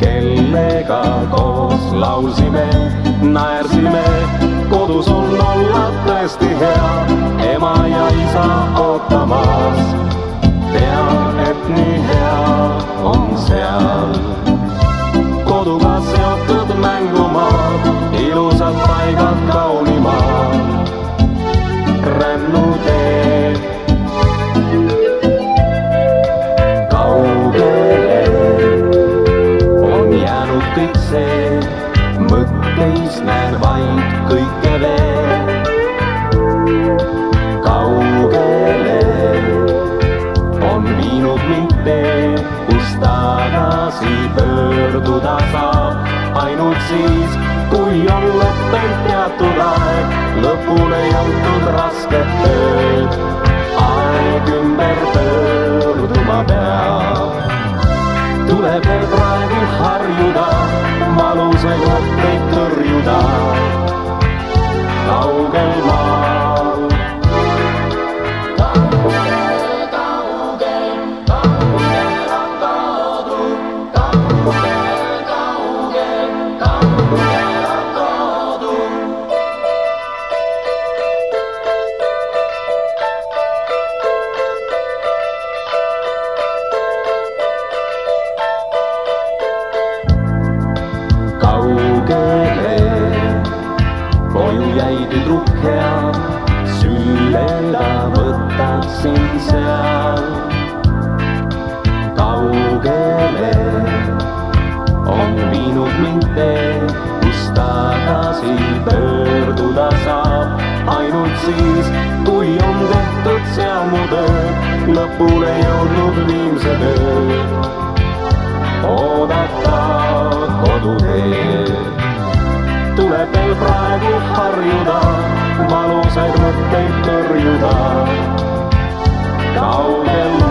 kellega koos laulsime, naersime, kodus on olla tõesti hea, ema ja isa ootamas. tean, et nii hea on seal koduga seotud mängumaad, kõik see, mõtteis näen vaid kõike veel. kaugele on viinud mind tee, kus tagasi pöörduda saab ainult siis, kui on lõppenud teatud aeg, lõpule jõutud rasked tööd. aeg valusaid mõtteid tõrjuda. kaugel maal siis, kui on tehtud seal mu töö, lõpule jõudnud viimse töö oodata koduteed. tuleb veel praegu harjuda, valusaid mõtteid tõrjuda. kaugel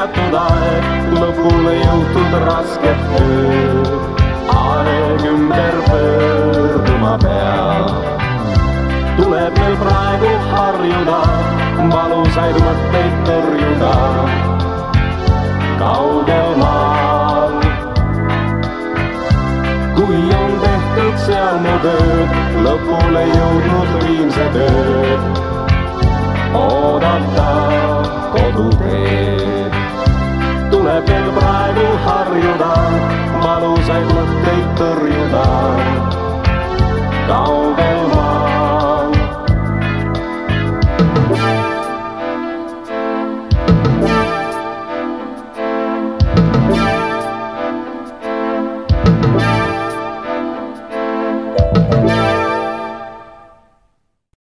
teatud aeg, lõpule jõutud rasked tööd, aeg ümber pöörduma peab. tuleb veel praegu harjuda, valusaid mõtteid tõrjuda. kaugel maal. kui on tehtud seal mu tööd, lõpule jõudnud viimse tööd oodata harjuda, valusaid mõtteid tõrjuda.